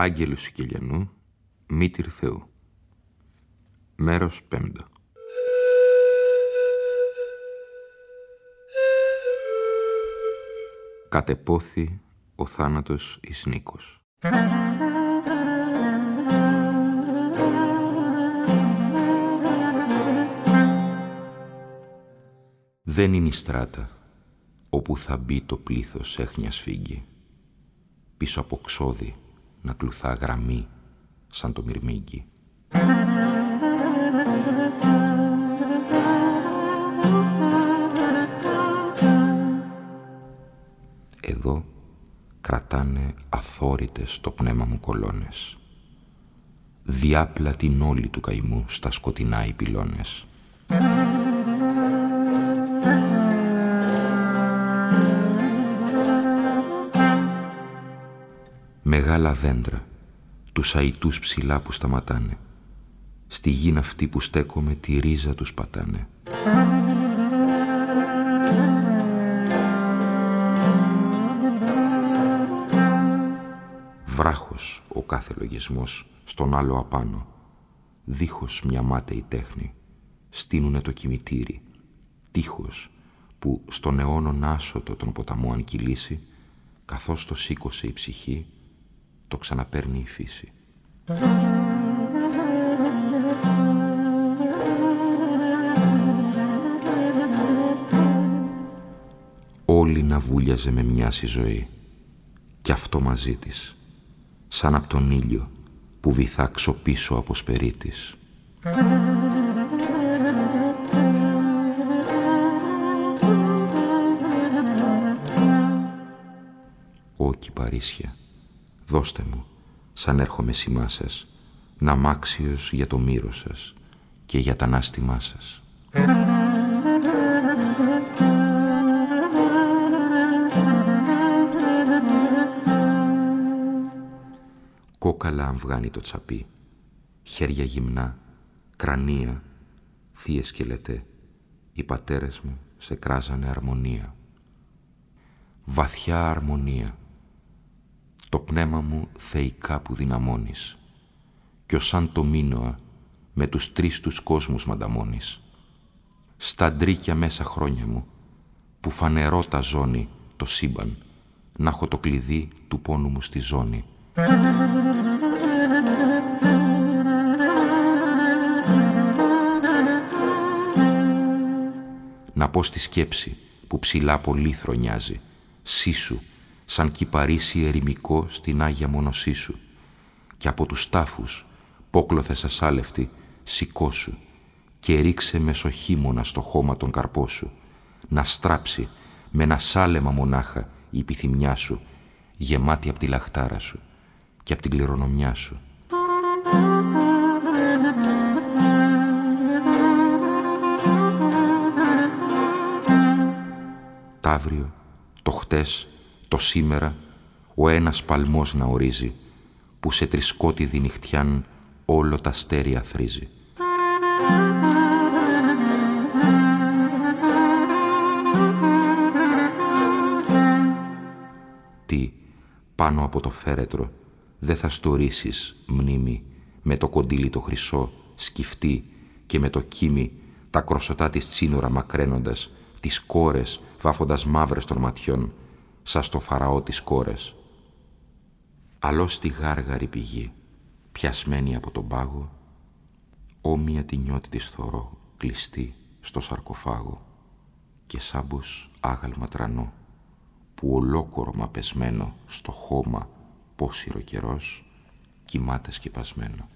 Άγγελος Σικελιανού, Μήτυρ Θεού. Μέρος πέμπτο. Κατεπόθη ο θάνατος εις Νίκος. Δεν είναι η στράτα όπου θα μπει το πλήθος έχνιας σφίγγι πίσω από ξόδι να κλουθά γραμμή σαν το μυρμήγκι. Εδώ κρατάνε αθόρυτες το πνεύμα μου κολόνες. Διάπλα την όλη του καημού στα σκοτεινά οι πυλώνες. Μεγάλα δέντρα, τους αϊτούς ψηλά που σταματάνε. Στη γη αυτή που στέκομαι τη ρίζα τους πατάνε. Βράχος ο κάθε λογισμός στον άλλο απάνω, δίχως μια μάταιη τέχνη, στείνουνε το κημητήρι, τείχος που στον αιώνον άσωτο τον ποταμό αν κυλήσει, καθώς το σήκωσε η ψυχή, το ξαναπαίρνει η φύση. Όλη να βούλιαζε με μοιάση ζωή κι αυτό μαζί της, σαν από τον ήλιο που βυθά ξοπίσω από σπερί της. Ω Παρίσια, δώστε μου, σαν έρχομαι σημά σας, να μάξιος για το μύρο σας και για τα ανάστημά σας. Κόκαλα αμβγάνει το τσαπί, χέρια γυμνά, κρανία, θείες σκελετέ, οι πατέρες μου σε κράζανε αρμονία. Βαθιά αρμονία, το πνεύμα μου θεϊκά που δυναμώνεις κι ως σαν το μήνωα με τους τρεις τους κόσμους μανταμώνεις. Στα ντρίκια μέσα χρόνια μου που φανερό τα ζώνη το σύμπαν να έχω το κλειδί του πόνου μου στη ζώνη. Να πω στη σκέψη που ψηλά πολύ θρονιάζει, σύσου σαν κυπαρίσι ερημικό στην Άγια Μονοσή σου και από τους τάφους, πόκλωθες ασάλευτη, σηκώσου και ρίξε μεσοχήμωνα στο χώμα τον καρπό σου, να στράψει με ένα σάλεμα μονάχα η επιθυμιά σου, γεμάτη από τη λαχτάρα σου και από την κληρονομιά σου. Ταύριο, το χτες, το σήμερα ο ένας παλμός να ορίζει, που σε τρισκότιδη νυχτιάν όλο τα αστέρια θρίζει. Τι, πάνω από το φέρετρο, δε θα στορίσεις μνήμη, με το κοντήλι το χρυσό, σκυφτή και με το κίμι, τα κροσωτά της τσίνορα μακραίνοντας, τις κόρες βάφοντας μαύρες των ματιών, σαν στο φαραώ της κόρες. Αλλό στη γάργαρη πηγή, πιασμένη από τον πάγο, όμοια τη νιώτη της θωρώ, κλειστή στο σαρκοφάγο και σάμπος άγαλμα τρανό, που ολόκορο πεσμένο στο χώμα πόσιρο καιρός κοιμάται σκεπασμένο.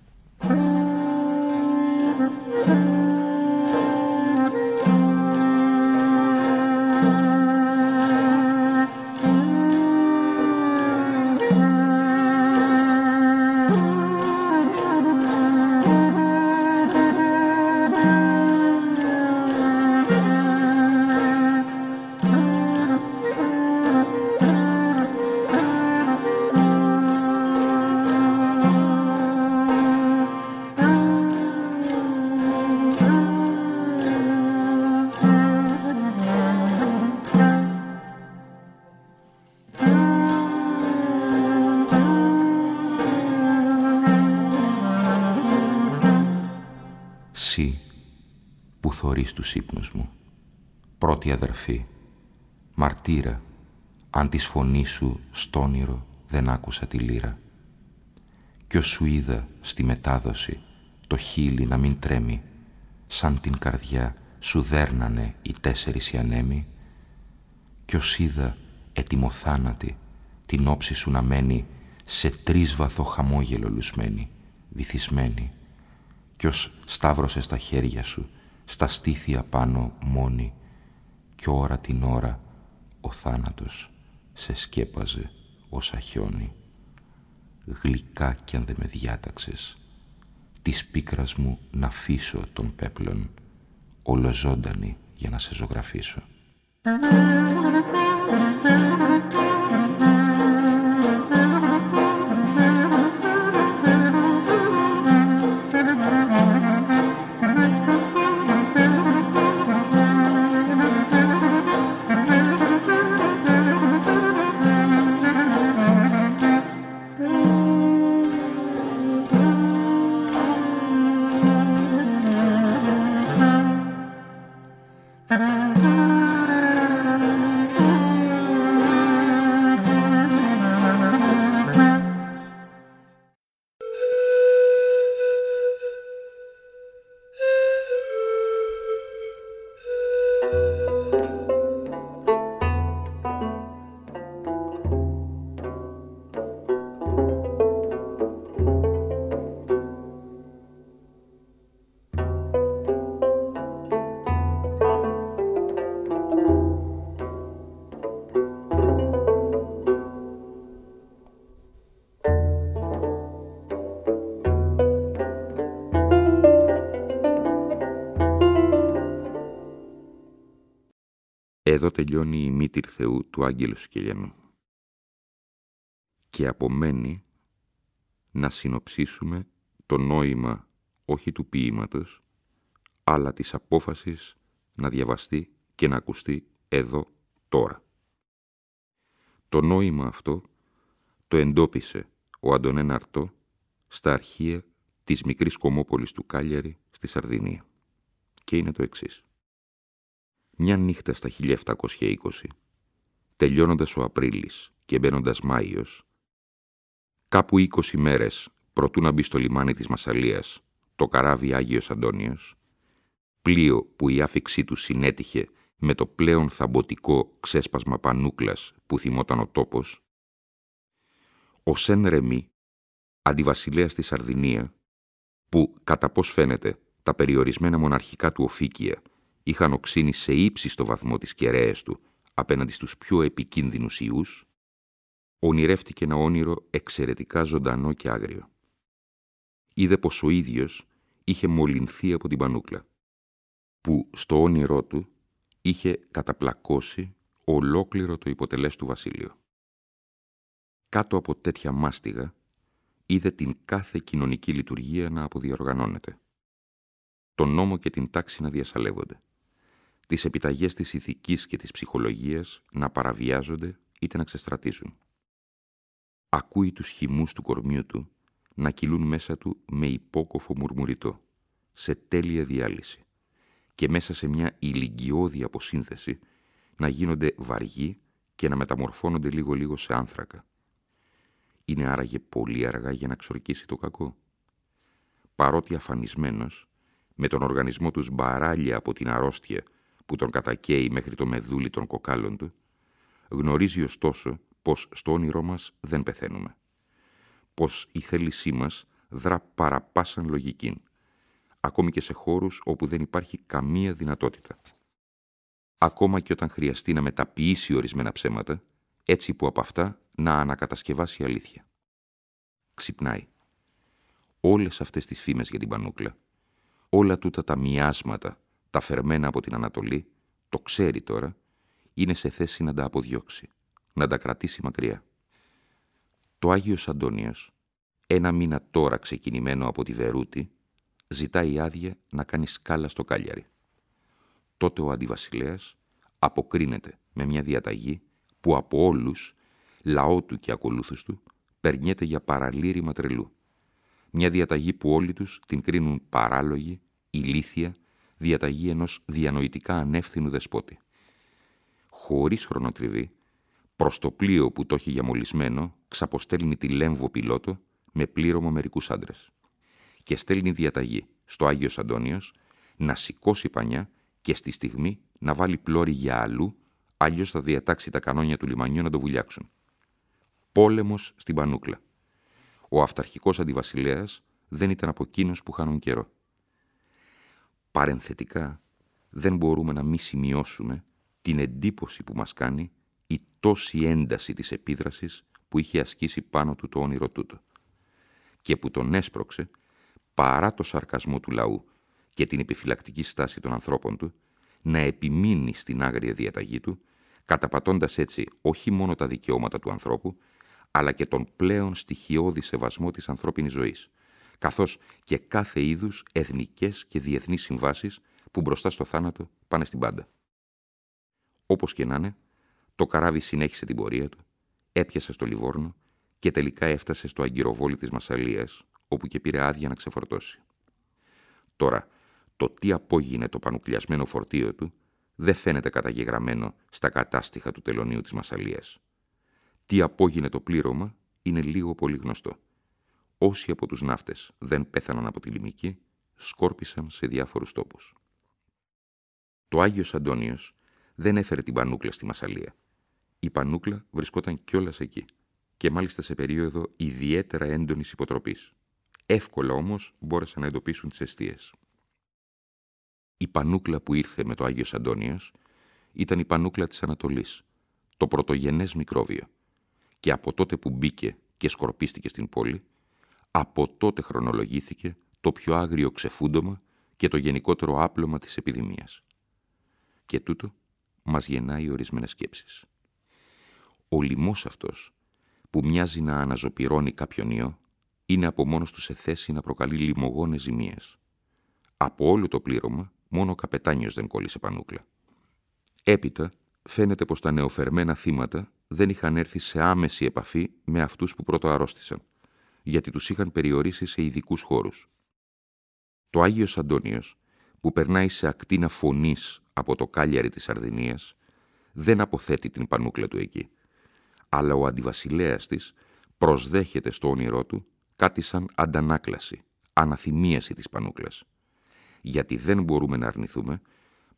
Θωρείς τους ύπνους μου. Πρώτη αδερφή, μαρτύρα, αν της φωνής σου στ' όνειρο δεν άκουσα τη λύρα. Κι ως σου είδα στη μετάδοση το χείλι να μην τρέμει, σαν την καρδιά σου δέρνανε οι τέσσερις οι ανέμοι, κι ως είδα ετοιμοθάνατη την όψη σου να μένει σε τρίσβαθο χαμόγελο λουσμένη, βυθισμένη, κι ως σταύρωσε στα χέρια σου στα στήθια πάνω μόνη κι ώρα την ώρα ο θάνατος σε σκέπαζε όσα χιόνι. Γλυκά κι αν δεν με διάταξες, της πίκρας μου να φύσω τον πέπλον, ολοζώντανη για να σε ζωγραφίσω. Τελειώνει η μήτυρ Θεού του Άγγελου Σκελιανού. Και απομένει να συνοψίσουμε το νόημα όχι του ποίηματος, αλλά της απόφασης να διαβαστεί και να ακουστεί εδώ τώρα. Το νόημα αυτό το εντόπισε ο Αντωνέν Αρτό στα αρχεία της μικρής κομμόπολης του Κάλιαρη στη Σαρδινία. Και είναι το εξής. Μια νύχτα στα 1720, τελειώνοντας ο Απρίλης και μπαίνοντας Μάιος, κάπου 20 μέρες προτού να μπει στο λιμάνι της Μασαλίας, το καράβι Άγιος Αντώνιος, πλοίο που η άφηξή του συνέτυχε με το πλέον θαμποτικό ξέσπασμα πανούκλας που θυμόταν ο τόπος, ο Σεν Ρεμί, αντιβασιλέας στη Σαρδινία, που κατά πώς φαίνεται τα περιορισμένα μοναρχικά του οφίκια είχαν οξύνει σε ύψιστο βαθμό τις κεραίες του απέναντι στους πιο επικίνδυνους ιούς, ονειρεύτηκε ένα όνειρο εξαιρετικά ζωντανό και άγριο. Είδε πως ο ίδιος είχε μολυνθεί από την πανούκλα, που στο όνειρό του είχε καταπλακώσει ολόκληρο το υποτελές του βασίλειο. Κάτω από τέτοια μάστιγα είδε την κάθε κοινωνική λειτουργία να αποδιοργανώνεται, τον νόμο και την τάξη να διασαλεύονται τις επιταγές της ηθικής και της ψυχολογίας να παραβιάζονται είτε να ξεστρατήσουν. Ακούει τους χυμούς του κορμιού του να κυλούν μέσα του με υπόκοφο μουρμουριτό, σε τέλεια διάλυση και μέσα σε μια ηλικιώδη αποσύνθεση να γίνονται βαργοί και να μεταμορφώνονται λίγο-λίγο σε άνθρακα. Είναι άραγε πολύ αργά για να ξορκίσει το κακό. παρότι αφανισμένος, με τον οργανισμό τους μπαράλια από την αρρώστια που τον κατακαίει μέχρι το μεδούλι των κοκάλων του, γνωρίζει ωστόσο πως στο όνειρό μας δεν πεθαίνουμε. Πως η θέλησή μας δρά παραπάσαν λογικήν, ακόμη και σε χώρους όπου δεν υπάρχει καμία δυνατότητα. Ακόμα και όταν χρειαστεί να μεταποιήσει ορισμένα ψέματα, έτσι που από αυτά να ανακατασκευάσει αλήθεια. Ξυπνάει. Όλες αυτές τις φήμες για την Πανούκλα, όλα τούτα τα μοιάσματα, τα φερμένα από την Ανατολή, το ξέρει τώρα, είναι σε θέση να τα αποδιώξει, να τα κρατήσει μακριά. Το Άγιος Αντώνιος, ένα μήνα τώρα ξεκινημένο από τη Βερούτη, ζητάει άδεια να κάνει σκάλα στο Κάλιαρι. Τότε ο αντιβασιλέας αποκρίνεται με μια διαταγή που από όλους, λαό του και ακολούθους του, περνιέται για παραλήρημα τρελού. Μια διαταγή που όλοι τους την κρίνουν παράλογη, ηλίθια, διαταγή ενός διανοητικά ανεύθυνου δεσπότη. Χωρίς χρονοτριβή, προς το πλοίο που το έχει γιαμολισμένο, ξαποστέλνει τη Λέμβο πιλότο με πλήρωμα μερικούς άντρες. Και στέλνει διαταγή στο Άγιος Αντώνιος να σηκώσει πανιά και στη στιγμή να βάλει πλώρη για αλλού, αλλιώς θα διατάξει τα κανόνια του λιμανιού να το βουλιάξουν. Πόλεμος στην Πανούκλα. Ο αυταρχικός αντιβασιλέας δεν ήταν από εκείνους που χάνουν καιρό. Παρενθετικά, δεν μπορούμε να μη σημειώσουμε την εντύπωση που μας κάνει η τόση ένταση της επίδρασης που είχε ασκήσει πάνω του το όνειρο τούτο και που τον έσπρωξε παρά το σαρκασμό του λαού και την επιφυλακτική στάση των ανθρώπων του, να επιμείνει στην άγρια διαταγή του, καταπατώντας έτσι όχι μόνο τα δικαιώματα του ανθρώπου, αλλά και τον πλέον στοιχειώδη σεβασμό της ανθρώπινης ζωής, καθώς και κάθε είδους εθνικές και διεθνείς συμβάσεις που μπροστά στο θάνατο πάνε στην πάντα. Όπως και να είναι, το καράβι συνέχισε την πορεία του, έπιασε στο Λιβόρνο και τελικά έφτασε στο αγκυροβόλι της Μασαλίας, όπου και πήρε άδεια να ξεφορτώσει. Τώρα, το τι απόγεινε το πανουκλιασμένο φορτίο του δεν φαίνεται καταγεγραμμένο στα κατάστοιχα του τελωνίου της Μασαλίας. Τι απόγεινε το πλήρωμα είναι λίγο πολύ γνωστό. Όσοι από τους ναύτες δεν πέθαναν από τη λιμική, σκόρπισαν σε διάφορους τόπους. Το Άγιος Αντώνιος δεν έφερε την πανούκλα στη Μασαλία. Η πανούκλα βρισκόταν κιόλας εκεί και μάλιστα σε περίοδο ιδιαίτερα έντονης υποτροπής. Εύκολα όμως μπόρεσαν να εντοπίσουν τις αιστείες. Η πανούκλα που ήρθε με το Άγιος Αντώνιος ήταν η πανούκλα της Ανατολής, το πρωτογενές μικρόβιο. Και από τότε που μπήκε και σκορπίστηκε στην πόλη, από τότε χρονολογήθηκε το πιο άγριο ξεφούντομα και το γενικότερο άπλωμα της επιδημίας. Και τούτο μας γεννάει ορισμένες σκέψεις. Ο λοιμός αυτός, που μοιάζει να αναζωπυρώνει κάποιον ιό, είναι από μόνος του σε θέση να προκαλεί λιμογόνες ζημίες. Από όλο το πλήρωμα, μόνο ο καπετάνιος δεν κόλλησε πανούκλα. Έπειτα, φαίνεται πως τα νεοφερμένα θύματα δεν είχαν έρθει σε άμεση επαφή με αυτούς που πρώτο αρρώστησαν, γιατί τους είχαν περιορίσει σε ειδικούς χώρους. Το Άγιος Αντώνιος, που περνάει σε ακτίνα φωνής από το κάλιαρι της Σαρδινίας, δεν αποθέτει την πανούκλα του εκεί, αλλά ο αντιβασιλέας της προσδέχεται στο όνειρό του κάτι σαν αντανάκλαση, αναθυμίαση της Πανούκλας. Γιατί δεν μπορούμε να αρνηθούμε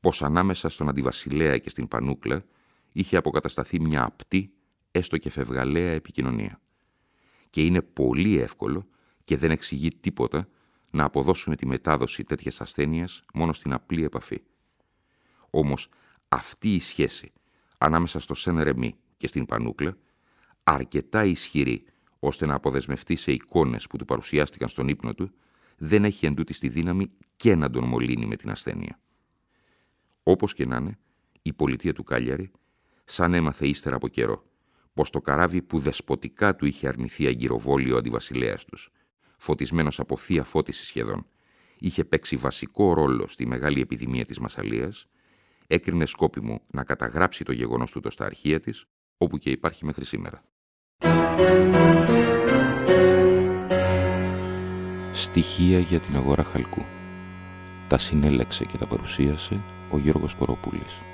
πως ανάμεσα στον Αντιβασιλέα και στην Πανούκλα είχε αποκατασταθεί μια απτή, έστω και φευγαλαία επικοινωνία. Και είναι πολύ εύκολο και δεν εξηγεί τίποτα να αποδώσουμε τη μετάδοση τέτοιας ασθένειας μόνο στην απλή επαφή. Όμως αυτή η σχέση ανάμεσα στο Σεν Ρεμί και στην Πανούκλα, αρκετά ισχυρή ώστε να αποδεσμευτεί σε εικόνες που του παρουσιάστηκαν στον ύπνο του, δεν έχει εντούτοι στη δύναμη και να τον μολύνει με την ασθένεια. Όπως και να είναι, η πολιτεία του Κάλιαρη, σαν έμαθε ύστερα από καιρό, πως το καράβι που δεσποτικά του είχε αρνηθεί αγκυροβόλιο ο αντιβασιλέας τους, φωτισμένος από θεία φώτιση σχεδόν, είχε παίξει βασικό ρόλο στη μεγάλη επιδημία της Μασαλίας, έκρινε σκόπιμο να καταγράψει το γεγονός του στα αρχεία της, όπου και υπάρχει μέχρι σήμερα. Στοιχεία για την αγορά χαλκού. Τα συνέλεξε και τα παρουσίασε ο Γιώργος Κοροπούλης.